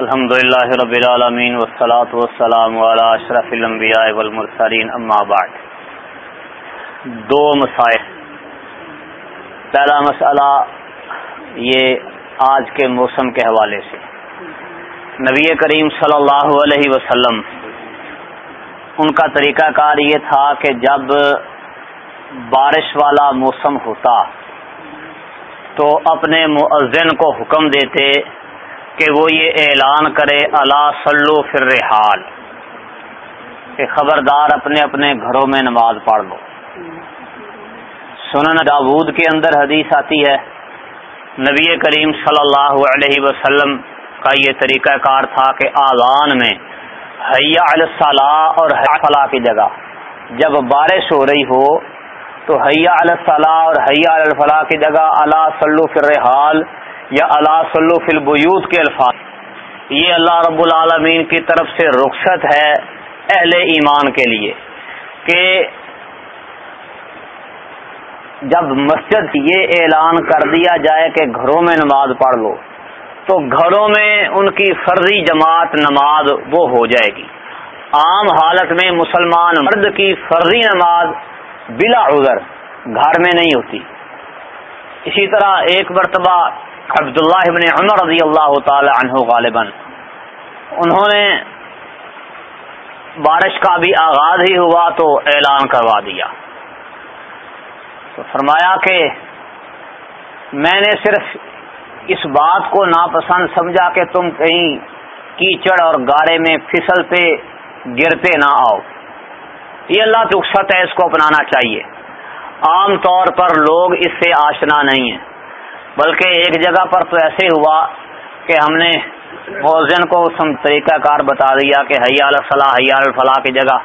الحمد للہ رب العالمین والصلاة والسلام على اشرف الانبیاء والمرسلین، اما بعد۔ دو مسائل۔ پہلا مسئلہ یہ آج کے موسم کے حوالے سے۔ نبی کریم صلی اللہ علیہ وسلم، ان کا طریقہ کار یہ تھا کہ جب بارش والا موسم ہوتا تو اپنے مؤذن کو حکم دیتے کہ وہ یہ اعلان کرے اللہ سلو فر حال کہ خبردار اپنے اپنے گھروں میں نماز پڑھ لو۔ سنن داود کے اندر حدیث آتی ہے، نبی کریم صلی اللہ علیہ وسلم کا یہ طریقہ کار تھا کہ آزان میں حیا الصلاح اور فلاح کی جگہ۔ جب بارش ہو رہی ہو، تو حیا الصلاح اور حیا الفلاح کی جگہ اللہ سلو فر حال یا اللہ صلو فی البیوت کے الفاظ۔ یہ اللہ رب العالمین کی طرف سے رخصت ہے اہل ایمان کے لیے کہ جب مسجد یہ اعلان کر دیا جائے کہ گھروں میں نماز پڑھ لو، تو گھروں میں ان کی فرضی جماعت نماز وہ ہو جائے گی۔ عام حالت میں مسلمان مرد کی فرضی نماز بلا عذر گھر میں نہیں ہوتی۔ اسی طرح ایک مرتبہ عبداللہ ابن عمر رضی اللہ تعالی عنہ غالباً۔ انہوں نے بارش کا بھی آغاز ہی ہوا تو اعلان کروا دیا۔ تو فرمایا کہ میں نے صرف اس بات کو ناپسند سمجھا کہ تم کہیں کیچڑ اور گارے میں پھسلتے، گرتے نہ آؤ۔ یہ اللہ کی رخصت ہے، اس کو اپنانا چاہیے۔ عام طور پر لوگ اس سے آشنا نہیں ہیں۔ بلکہ ایک جگہ پر تو ایسے ہوا کہ ہم نے موزن کو طریقہ کار بتا دیا کہ حیال الفلاح حیال الفلاح کی جگہ۔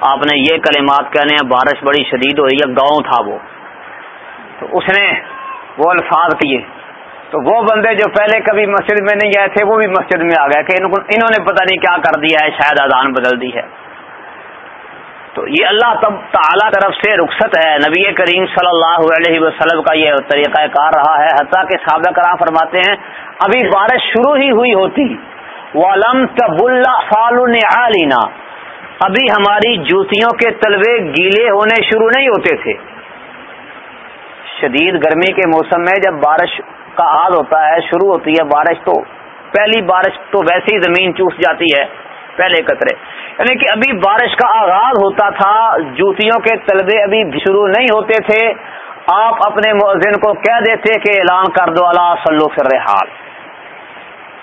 آپ نے یہ کلمات کہنے ہیں، بارش بڑی شدید ہو رہی ہے، گاؤں تھا وہ۔ تو اس نے وہ الفاظ کیے۔ تو وہ بندے جو پہلے کبھی مسجد میں نہیں گئے تھے، وہ بھی مسجد میں آ گئے کہ انہوں نے پتہ نہیں کیا کر دیا ہے، شاید اذان بدل دی ہے۔ تو یہ اللہ تب تعالی طرف سے رخصت ہے۔ نبی کریم صلی اللہ علیہ وسلم کا یہ طریقہ کار رہا ہے۔ حتیٰ کہ سابق کرام فرماتے ہیں، ابھی بارش شروع ہی ہوئی ہوتی۔ والم تب اللہ علینا ابھی ہماری جوتیوں کے تلوے گیلے ہونے شروع نہیں ہوتے تھے۔ شدید گرمی کے موسم میں جب بارش کا حال ہوتا ہے، شروع ہوتی ہے، بارش تو پہلی بارش تو ویسے ہی زمین چوس جاتی ہے، پہلے قطرے۔ یعنی کہ ابھی بارش کا آغاز ہوتا تھا، جوتیوں کے طلبے ابھی شروع نہیں ہوتے تھے۔ آپ اپنے مؤذن کو کہہ دیتے کہ اعلان کر دو، اللہ سلو فر حال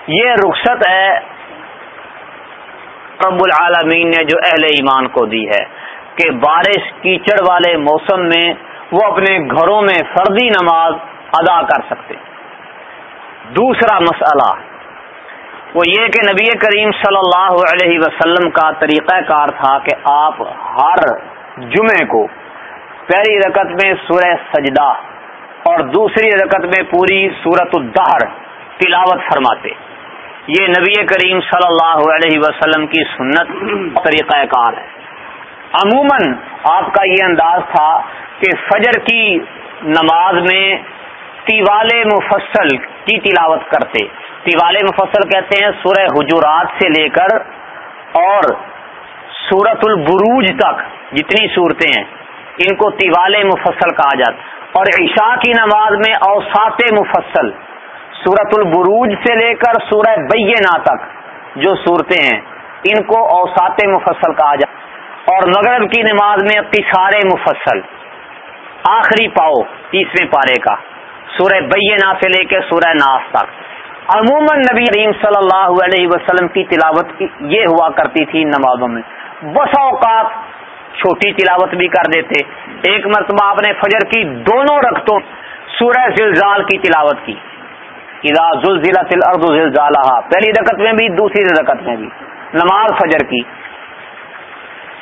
یہ رخصت ہے۔ رب العالمین نے جو اہل ایمان کو دی ہے کہ بارش کیچڑ والے موسم میں وہ اپنے گھروں میں فردی نماز ادا کر سکتے۔ دوسرا مسئلہ وہ یہ کہ نبی کریم صلی اللہ علیہ وسلم کا طریقہ کار تھا کہ آپ ہر جمعے کو پہلی رکت میں سورہ سجدہ اور دوسری رکت میں پوری سورت الدہر تلاوت فرماتے۔ یہ نبی کریم صلی اللہ علیہ وسلم کی سنت طریقہ کار ہے۔ عموماً آپ کا یہ انداز تھا کہ فجر کی نماز میں تیوال مفصل کی تلاوت کرتے۔ تیوال مفصل کہتے ہیں سورہ حجورات سے لے کر اور سورت البروج تک جتنی صورتیں ہیں، ان کو تیوال مفصل کہا جاتا اور عشاء کی نماز میں اوسات مفصل سورت البروج سے لے کر سورہ بینا تک جو صورتیں ہیں، ان کو اوسات مفصل کہا جاتا اور مغرب کی نماز میں قصار مفصل، آخری پاؤ تیسویں پارے کا۔ سورہ بینا سے لے کے سورہ ناس تک۔ عموماً نبی کریم صلی اللہ علیہ وسلم کی تلاوت یہ ہوا کرتی تھی نمازوں میں۔ بس اوقات چھوٹی تلاوت بھی کر دیتے۔ ایک مرتبہ آپ نے فجر کی دونوں رختوں سورہ زلزال کی تلاوت کی۔ اذا الارض زلزالہ پہلی رکت میں بھی، دوسری رکت میں بھی۔ نماز فجر کی۔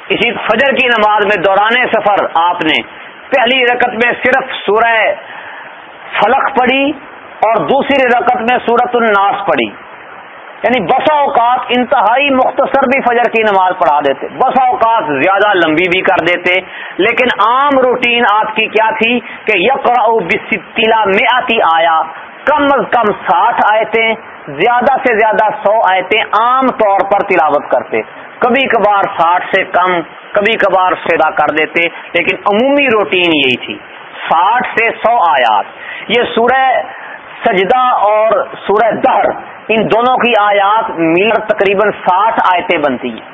اسی فجر کی نماز میں دوران سفر آپ نے۔ پہلی رکت میں صرف سورہ فلق پڑھی اور دوسری رکعت میں سورت الناس پڑھی یعنی بسا اوقات انتہائی مختصر بھی فجر کی نماز پڑھا دیتے۔ بسا اوقات زیادہ لمبی بھی کر دیتے۔ لیکن عام روٹین آپ کی کیا تھی کہ یقرا میں آتی آیا کم از کم ساٹھ آیتیں، زیادہ سے زیادہ سو آیتیں عام طور پر تلاوت کرتے۔ کبھی کبھار ساٹھ سے کم، کبھی کبھار سیدا کر دیتے۔ لیکن عمومی روٹین یہی تھی۔ ساٹھ سے سو آیات۔ یہ سورہ سجدہ اور سورہ دہر، ان دونوں کی آیات مل تقریباً ساٹھ آیتیں بنتی ہیں۔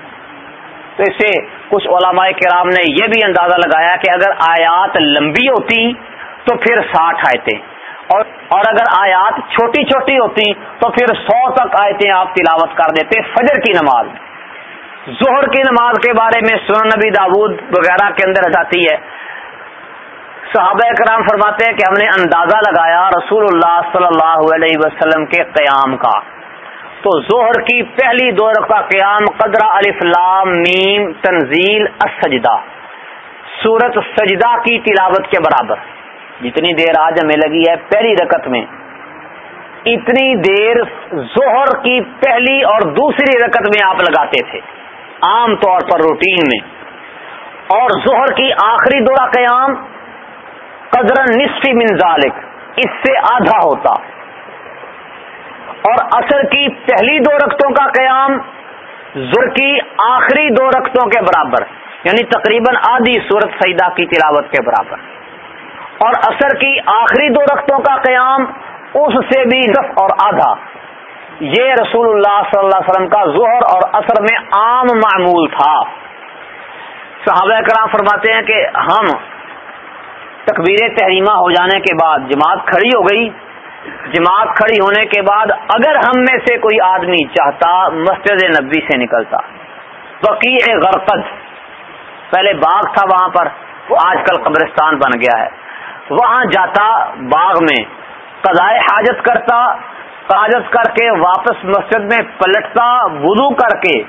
تو اس سے کچھ علماء کرام نے یہ بھی اندازہ لگایا کہ اگر آیات لمبی ہوتی تو پھر ساٹھ آیتیں، اور اور اگر آیات چھوٹی چھوٹی ہوتی تو پھر سو تک آیتیں آپ تلاوت کر دیتے فجر کی نماز۔ ظہر کی نماز کے بارے میں سن نبی داود وغیرہ کے اندر ہٹاتی ہے۔ صحابہ کرام فرماتے ہیں کہ ہم نے اندازہ لگایا رسول اللہ صلی اللہ علیہ وسلم کے قیام کا۔ تو ظہر کی پہلی دور کا قیام قدرہ لام میم تنزیل السجدہ۔ سورت سجدہ کی تلاوت کے برابر۔ جتنی دیر آج ہمیں لگی ہے پہلی رکت میں، اتنی دیر ظہر کی پہلی اور دوسری رکت میں آپ لگاتے تھے، عام طور پر روٹین میں۔ اور ظہر کی آخری دورہ قیام قدر نصفی من ذالک اس سے آدھا ہوتا۔ اور اثر کی پہلی دو رختوں کا قیام، زر کی آخری دو رختوں کے برابر یعنی تقریباً آدھی صورت سیدہ کی تلاوت کے برابر۔ اور اثر کی آخری دو رختوں کا قیام، اس سے بھی دف اور آدھا۔ یہ رسول اللہ صلی اللہ علیہ وسلم کا ظہر اور اثر میں عام معمول تھا۔ صحابہ کرام فرماتے ہیں کہ ہم تکبیر تحریمہ ہو جانے کے بعد جماعت کھڑی ہو گئی۔ جماعت کھڑی ہونے کے بعد اگر ہم میں سے کوئی آدمی چاہتا مسجد نبی سے نکلتا۔ وکیع غرقد۔ پہلے باغ تھا وہاں پر، وہ آج کل قبرستان بن گیا ہے۔ وہاں جاتا باغ میں، قضائے حاجت کرتا، حاجت کر کے واپس مسجد میں پلٹتا، وضو کر کے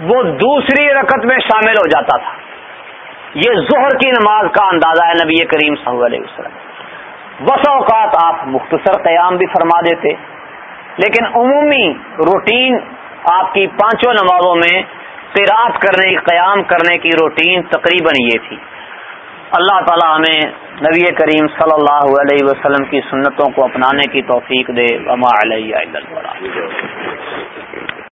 وہ دوسری رکت میں شامل ہو جاتا تھا۔ یہ ظہر کی نماز کا اندازہ ہے نبی کریم صلی اللہ علیہ وسلم۔ بس اوقات آپ مختصر قیام بھی فرما دیتے، لیکن عمومی روٹین آپ کی پانچوں نمازوں میں قرات کرنے، قیام کرنے کی روٹین تقریباً یہ تھی۔ اللہ تعالی ہمیں نبی کریم صلی اللہ علیہ وسلم کی سنتوں کو اپنانے کی توفیق دے۔ وما علیہ